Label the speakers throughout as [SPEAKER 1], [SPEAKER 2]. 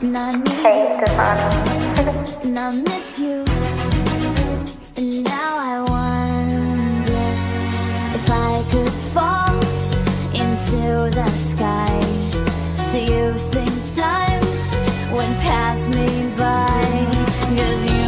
[SPEAKER 1] and I need
[SPEAKER 2] Hey,
[SPEAKER 1] you, and I miss you. And now I wonder if I could fall into the sky. Do you think time would pass me by? Cause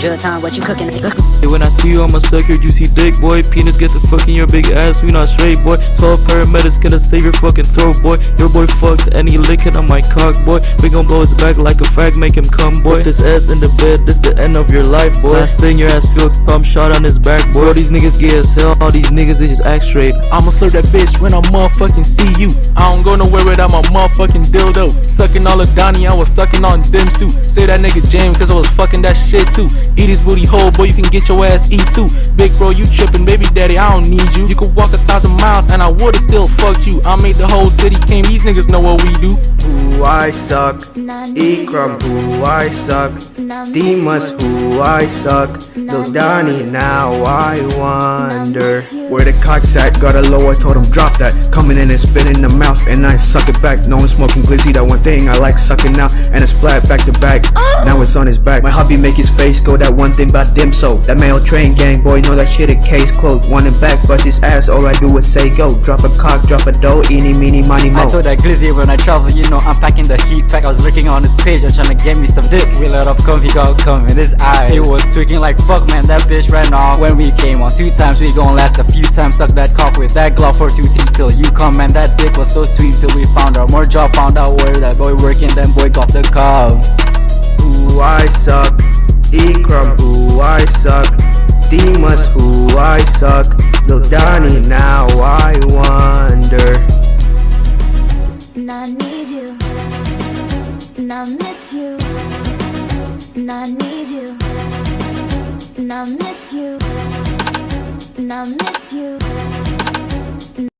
[SPEAKER 3] Drill time, what you cooking, nigga?
[SPEAKER 4] Hey, When I see you, I'ma suck your juicy dick, boy. Penis get the fuck in your big ass, we not straight, boy. 12 paramedics gonna save your fucking throat, boy. Your boy fucked and he licking on my cock, boy. We gon' blow his back like a frag, make him come, boy. Put this ass in the bed, this the end of your life, boy. Last thing your ass feel pump shot on his back, boy. All these niggas get as hell, all these niggas they just act straight.
[SPEAKER 5] I'ma slurp that bitch when I motherfucking see you. I don't go nowhere without my motherfucking dildo. Sucking all of Donnie, I was sucking on them too. Say that nigga James, cause I was fucking that shit too. Eat his booty hole, boy, you can get your ass eat too. Big bro, you trippin', baby daddy, I don't need you. You could walk a thousand miles and I would've still fucked you. I made the whole city came, these niggas know what we do.
[SPEAKER 6] Who I suck,
[SPEAKER 1] And I
[SPEAKER 6] Ikram, who I suck,
[SPEAKER 1] and I miss
[SPEAKER 6] Dimas, who I suck, Lil Donnie, now I wonder where the cock's at. Got a low, I told him drop that. Coming in and spit in the mouth, and I suck it back. No one smoking glizzy, that one thing I like sucking out, and it's splat back to back. Oh. Now it's on his back. My hobby make his face go. That one thing about them so that male train gang boy know that shit a case closed. One in back, bust his ass. All I do is say go. Drop a cock, drop a dough, eeny meeny money mo.
[SPEAKER 7] I told that glizzy when I travel, you know I'm packing the heat pack. I was looking on his page, I'm trying to get me some dick. We let off comfy got come in his eye. He was tweaking like fuck man, that bitch ran off. When we came on two times, we gon' last a few times. Suck that cock with that glove for two teeth till you come, man. That dick was so sweet till we found out more job. Found out where that boy working, then boy got the cow.
[SPEAKER 6] I suck, Ikram, who I suck, Dimas, who I suck, Lil Donnie, now I wonder.
[SPEAKER 1] And I need you, and I miss you, and I need you, and I miss you, and I miss you,